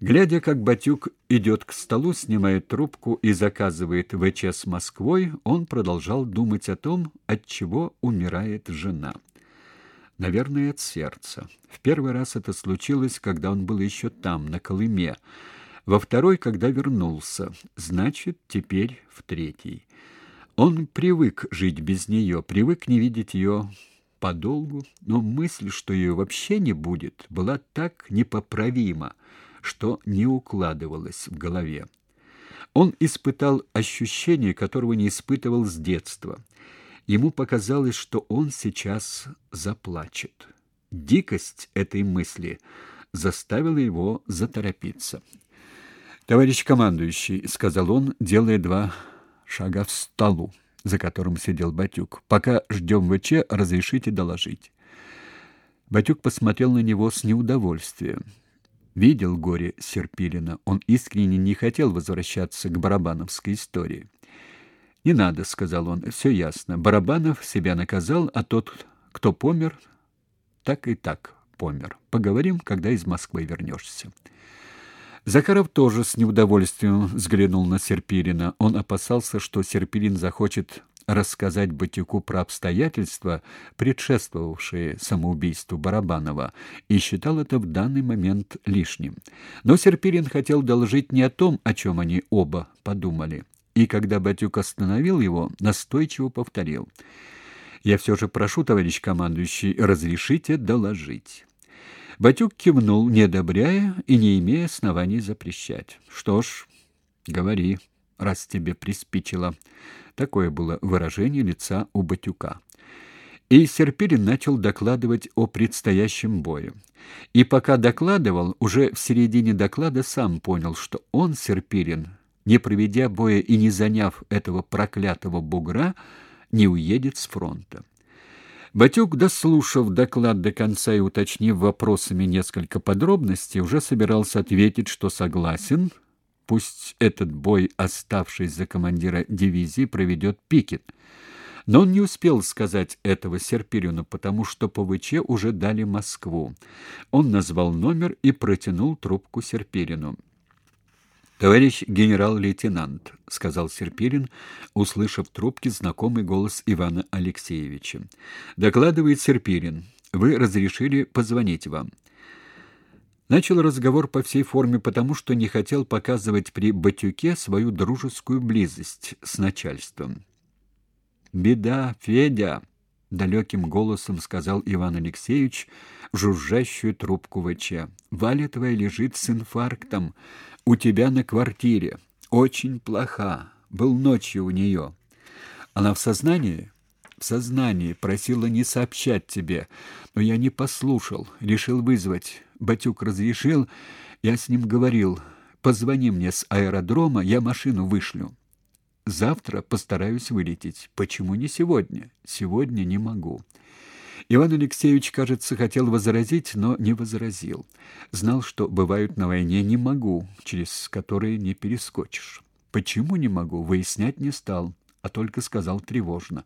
Глядя, как Батюк идет к столу, снимает трубку и заказывает ВЧ с Москвой, он продолжал думать о том, от чего умирает жена. Наверное, от сердца. В первый раз это случилось, когда он был еще там, на Колыме. Во второй, когда вернулся. Значит, теперь в третий. Он привык жить без нее, привык не видеть ее подолгу, но мысль, что ее вообще не будет, была так непоправима, что не укладывалось в голове. Он испытал ощущение, которого не испытывал с детства. Ему показалось, что он сейчас заплачет. Дикость этой мысли заставила его заторопиться. «Товарищ командующий», — сказал он, делая два шага в столу, за которым сидел Батюк. «Пока ждем ВЧ, разрешите доложить». Батюк посмотрел на него с неудовольствием видел горе Серпилина. Он искренне не хотел возвращаться к барабановской истории. «Не надо», — сказал он, — «все ясно. Барабанов себя наказал, а тот, кто помер, так и так помер. Поговорим, когда из Москвы вернешься». Закаров тоже с неудовольствием взглянул на Серпилина. Он опасался, что Серпилин захочет рассказать Батюку про обстоятельства, предшествовавшие самоубийству Барабанова, и считал это в данный момент лишним. Но Серпирин хотел доложить не о том, о чем они оба подумали. И когда Батюк остановил его, настойчиво повторил. «Я все же прошу, товарищ командующий, разрешите доложить». Батюк кивнул, не одобряя и не имея оснований запрещать. «Что ж, говори, раз тебе приспичило». Такое было выражение лица у Батюка. И Серпилин начал докладывать о предстоящем бою. И пока докладывал, уже в середине доклада сам понял, что он, Серпилин, не проведя боя и не заняв этого проклятого бугра, не уедет с фронта. Батюк, дослушав доклад до конца и уточнив вопросами несколько подробностей, уже собирался ответить, что согласен, Пусть этот бой, оставшись за командира дивизии, проведет Пикет. Но он не успел сказать этого Серпирину, потому что по ВЧ уже дали Москву. Он назвал номер и протянул трубку Серпирину. «Товарищ генерал-лейтенант», — сказал Серпирин, услышав в трубке знакомый голос Ивана Алексеевича. «Докладывает Серпирин. Вы разрешили позвонить вам». Начал разговор по всей форме потому, что не хотел показывать при Батюке свою дружескую близость с начальством. «Беда, Федя!» — далеким голосом сказал Иван Алексеевич в жужжащую трубку ВЧ. «Валя твоя лежит с инфарктом. У тебя на квартире. Очень плоха. Был ночью у нее. Она в сознании?» В сознании, просила не сообщать тебе, но я не послушал, решил вызвать. Батюк разрешил, я с ним говорил. Позвони мне с аэродрома, я машину вышлю. Завтра постараюсь вылететь. Почему не сегодня? Сегодня не могу. Иван Алексеевич, кажется, хотел возразить, но не возразил. Знал, что бывают на войне не могу, через которые не перескочишь. Почему не могу, выяснять не стал, а только сказал тревожно.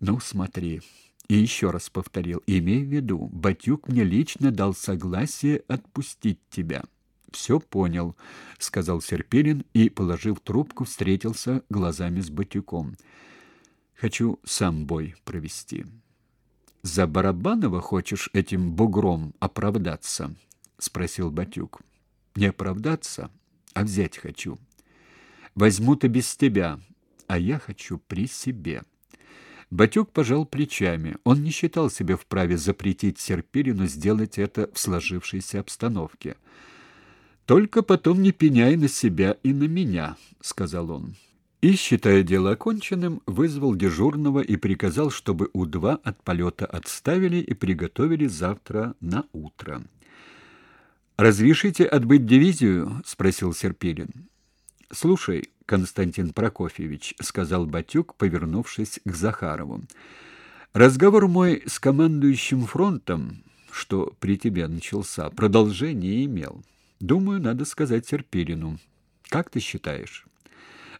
Ну, смотри. И еще раз повторил: имей в виду, Батюк мне лично дал согласие отпустить тебя. «Все понял, сказал Серпилин и, положив трубку, встретился глазами с Батюком. Хочу сам бой провести. За Барабанова хочешь этим бугром оправдаться? спросил Батюк. Не оправдаться, а взять хочу. Возьму-то без тебя, а я хочу при себе. Батюк пожал плечами. Он не считал себя вправе запретить Серпилину сделать это в сложившейся обстановке. «Только потом не пеняй на себя и на меня», — сказал он. И, считая дело оконченным, вызвал дежурного и приказал, чтобы У-2 от полета отставили и приготовили завтра на утро. «Разрешите отбыть дивизию?» — спросил Серпилин. «Слушай, Константин Прокофьевич, сказал Батюк, повернувшись к Захарову. Разговор мой с командующим фронтом, что при тебе начался, продолжения имел. Думаю, надо сказать Серпилину. Как ты считаешь?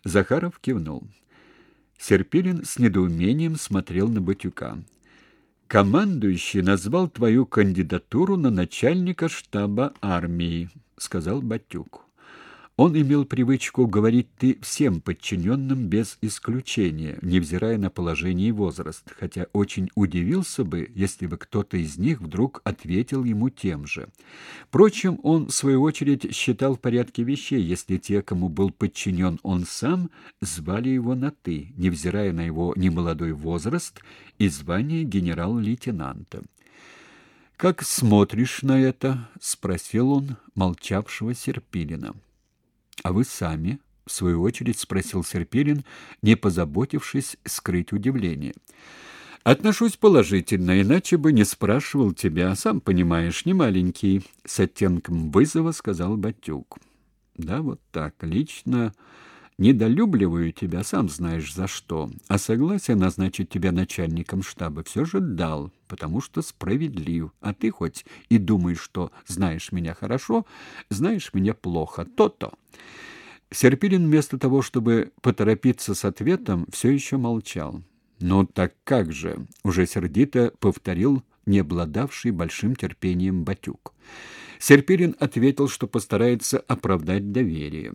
Захаров кивнул. Серпилин с недоумением смотрел на Батюка. Командующий назвал твою кандидатуру на начальника штаба армии, сказал Батюк. Он имел привычку говорить «ты» всем подчиненным без исключения, невзирая на положение и возраст, хотя очень удивился бы, если бы кто-то из них вдруг ответил ему тем же. Впрочем, он, в свою очередь, считал в порядке вещей, если те, кому был подчинен он сам, звали его на «ты», невзирая на его немолодой возраст и звание генерал-лейтенанта. «Как смотришь на это?» — спросил он молчавшего Серпилина. А вы сами, в свою очередь спросил Серпилин, не позаботившись скрыть удивление. Отношусь положительно, иначе бы не спрашивал тебя, сам понимаешь, не маленький, с оттенком вызова сказал Батюк. Да, вот так, лично недолюбливаю тебя, сам знаешь за что, а согласие назначить тебя начальником штаба все же дал, потому что справедлив. А ты хоть и думаешь, что знаешь меня хорошо, знаешь меня плохо, то-то. Серпилин вместо того, чтобы поторопиться с ответом, все еще молчал. «Ну так как же?» — уже сердито повторил не обладавший большим терпением Батюк. Серпилин ответил, что постарается оправдать доверие.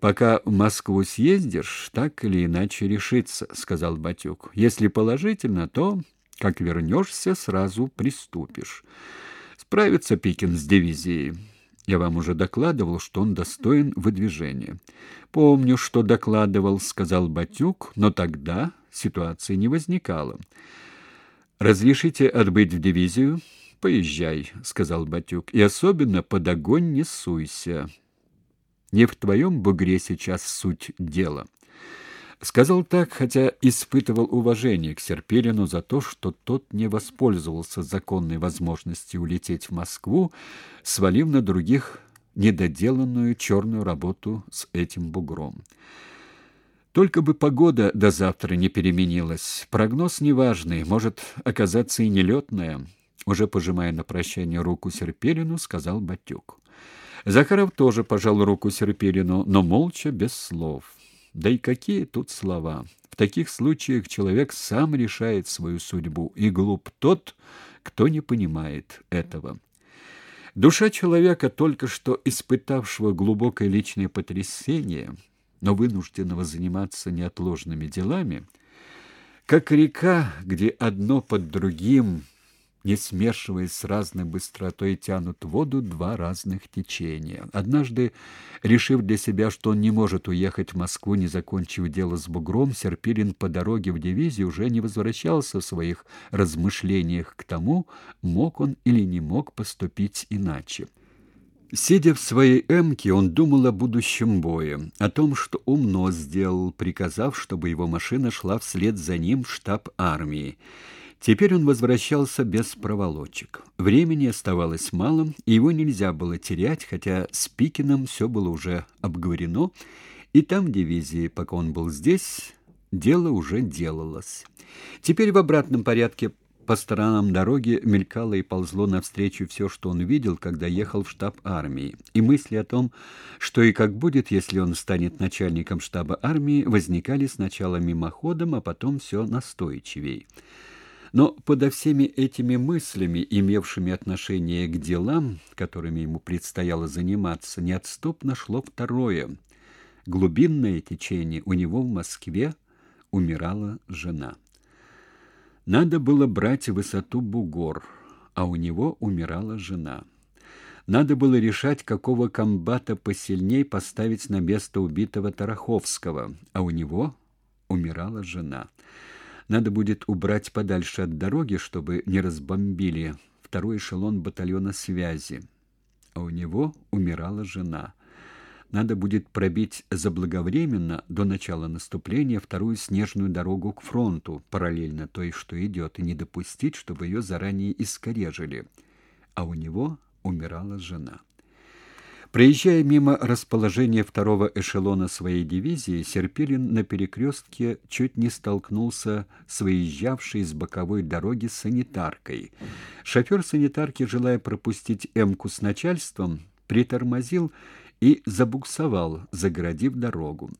Пока в Москву съездишь, так или иначе решится, сказал Батюк. Если положительно, то как вернешься, сразу приступишь. Справится Пикин с дивизией. Я вам уже докладывал, что он достоин выдвижения. Помню, что докладывал, сказал Батюк, но тогда ситуации не возникало. Разрешите отбыть в дивизию? Поезжай, сказал Батюк. И особенно под огонь не суйся. Не в твоем бугре сейчас суть дела. Сказал так, хотя испытывал уважение к Серпилину за то, что тот не воспользовался законной возможностью улететь в Москву, свалив на других недоделанную черную работу с этим бугром. Только бы погода до завтра не переменилась. Прогноз неважный, может оказаться и нелетная. Уже пожимая на прощание руку Серпилину, сказал Батюк. Захаров тоже пожал руку Серпилину, но молча, без слов. Да и какие тут слова? В таких случаях человек сам решает свою судьбу, и глуп тот, кто не понимает этого. Душа человека, только что испытавшего глубокое личное потрясение, но вынужденного заниматься неотложными делами, как река, где одно под другим не смешиваясь с разной быстротой, тянут воду два разных течения. Однажды, решив для себя, что он не может уехать в Москву, не закончив дело с бугром, Серпилин по дороге в дивизию уже не возвращался в своих размышлениях к тому, мог он или не мог поступить иначе. Сидя в своей «Эмке», он думал о будущем бое, о том, что умно сделал, приказав, чтобы его машина шла вслед за ним в штаб армии. Теперь он возвращался без проволочек. Времени оставалось мало, и его нельзя было терять, хотя с Пикиным все было уже обговорено, и там в дивизии, пока он был здесь, дело уже делалось. Теперь в обратном порядке по сторонам дороги мелькало и ползло навстречу все, что он видел, когда ехал в штаб армии. И мысли о том, что и как будет, если он станет начальником штаба армии, возникали сначала мимоходом, а потом все настойчивей. Но подо всеми этими мыслями, имевшими отношение к делам, которыми ему предстояло заниматься, неотступно шло второе. Глубинное течение у него в Москве умирала жена. Надо было брать высоту бугор, а у него умирала жена. Надо было решать, какого комбата посильней поставить на место убитого Тараховского, а у него умирала жена. Надо будет убрать подальше от дороги, чтобы не разбомбили второй эшелон батальона связи. А у него умирала жена. Надо будет пробить заблаговременно до начала наступления вторую снежную дорогу к фронту, параллельно той, что идет, и не допустить, чтобы ее заранее искорежили. А у него умирала жена. Проезжая мимо расположения второго эшелона своей дивизии, Серпилин на перекрестке чуть не столкнулся с выезжавшей с боковой дороги санитаркой. Шофер санитарки, желая пропустить «Эмку» с начальством, притормозил и забуксовал, загородив дорогу.